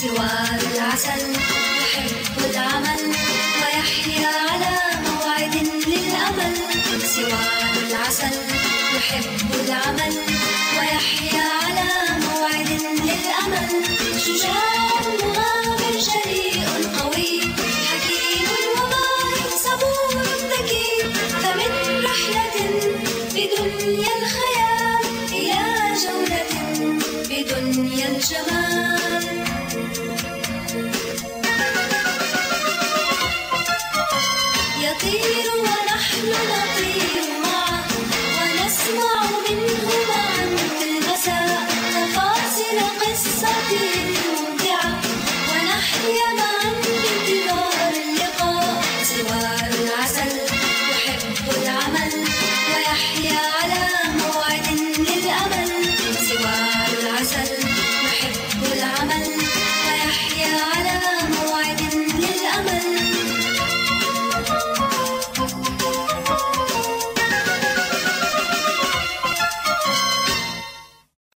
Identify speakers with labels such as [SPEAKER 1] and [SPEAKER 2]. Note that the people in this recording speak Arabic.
[SPEAKER 1] سوار العسل يحب العمل ويحيا على موعد للأمل. سوى العسل يحب العمل ويحيا على موعد للأمل. شجاع مغامر جريء قوي حكيم وبار صبور ذكي. فمن رحلة بدنيا الخيال إلى جولة بدنيا الجمال. نطير ونحن نطير معه ونسمع منه عن المساء تفاصيل قصة ممتعة ونحيا معا بانتظار اللقاء. سواء العسل يحب العمل. ويحيا على موعد للأمل. سواء العسل